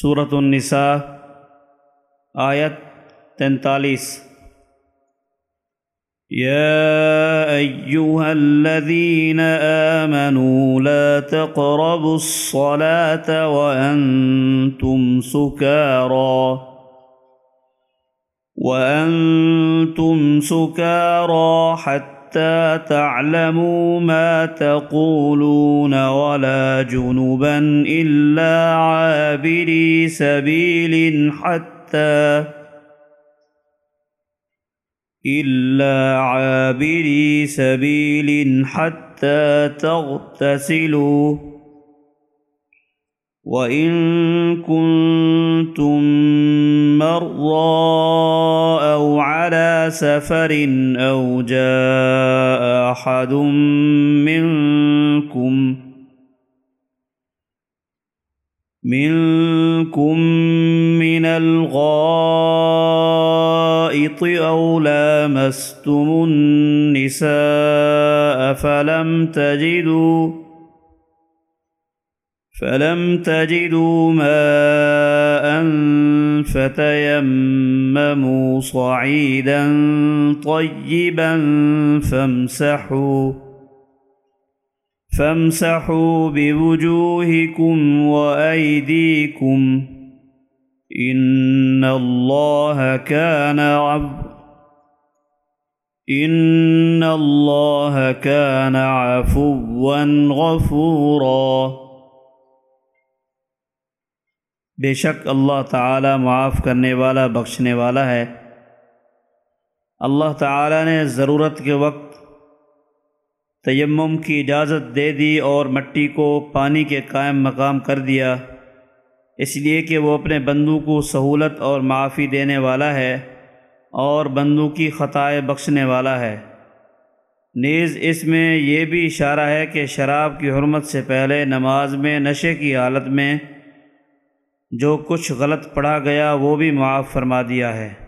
صورت النساء، آیت تینتالیس۔ يا أيها الذين آمنوا لا تقربوا الصلاة وأنتم سكارى وأنتم سكارى حتى تعلموا ما تقولون ولا جنبا إلا عابري سبيل حتى إلا عابري سبيل حتى تغتسلوا وإن كنتم مرضى أو على سفر أو جاء أحد منكم منكم من الغائط أو لامستم النساء فلم تجدوا فلم تجدوا ماء فتيمموا صعيدا طيبا فامسحوا فامسحوا بوجوهكم وأيديكم إن الله كان عب إن الله كان عفوا غفورا. بے شک اللہ تعالی معاف کرنے والا، بخشنے والا ہے۔ اللہ تعالی نے ضرورت کے وقت تیمم کی اجازت دے دی اور مٹی کو پانی کے قائم مقام کر دیا۔ اس لیے کہ وہ اپنے بندوں کو سہولت اور معافی دینے والا ہے اور بندوں کی خطائے بخشنے والا ہے۔ نیز اس میں یہ بھی اشارہ ہے کہ شراب کی حرمت سے پہلے نماز میں نشے کی حالت میں جو کچھ غلط پڑھا گیا وہ بھی معاف فرما دیا ہے۔